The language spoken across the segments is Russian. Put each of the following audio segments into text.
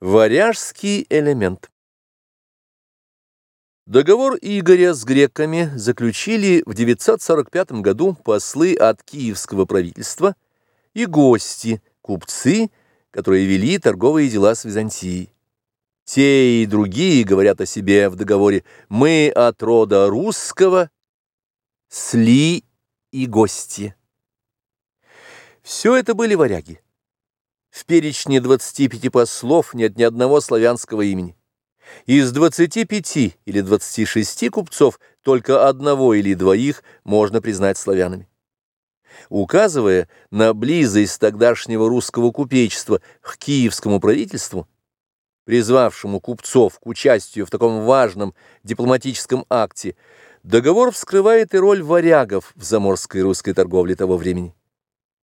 Варяжский элемент Договор Игоря с греками заключили в 945 году послы от киевского правительства и гости, купцы, которые вели торговые дела с Византией. Те и другие говорят о себе в договоре «Мы от рода русского, сли и гости». Все это были варяги. В перечне 25 послов нет ни одного славянского имени. Из 25 или 26 купцов только одного или двоих можно признать славянами. Указывая на близость тогдашнего русского купечества к киевскому правительству, призвавшему купцов к участию в таком важном дипломатическом акте, договор вскрывает и роль варягов в заморской русской торговле того времени.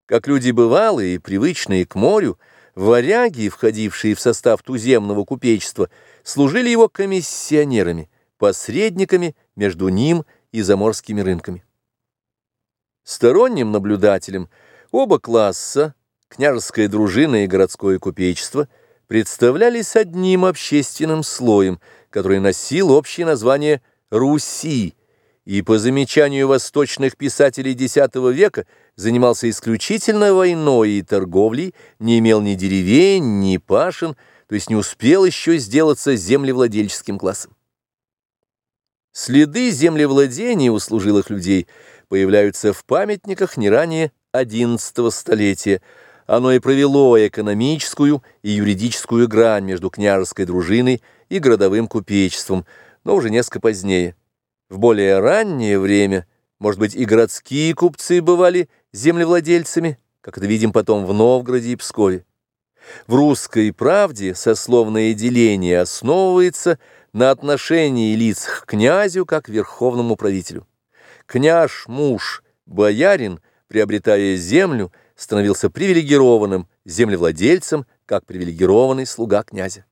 Как люди бывалые и привычные к морю, варяги, входившие в состав туземного купечества, служили его комиссионерами, посредниками между ним и заморскими рынками. Сторонним наблюдателем оба класса, княжеская дружина и городское купечество, представлялись одним общественным слоем, который носил общее название «Руси», и по замечанию восточных писателей X века занимался исключительно войной и торговлей, не имел ни деревень, ни пашин, то есть не успел еще сделаться землевладельческим классом. Следы землевладения у служилых людей появляются в памятниках не ранее XI столетия. Оно и провело экономическую и юридическую грань между княжеской дружиной и городовым купечеством, но уже несколько позднее. В более раннее время, может быть, и городские купцы бывали землевладельцами, как это видим потом в Новгороде и Пскове. В русской правде сословное деление основывается на отношении лиц к князю как верховному правителю. Княж, муж, боярин, приобретая землю, становился привилегированным землевладельцем, как привилегированный слуга князя.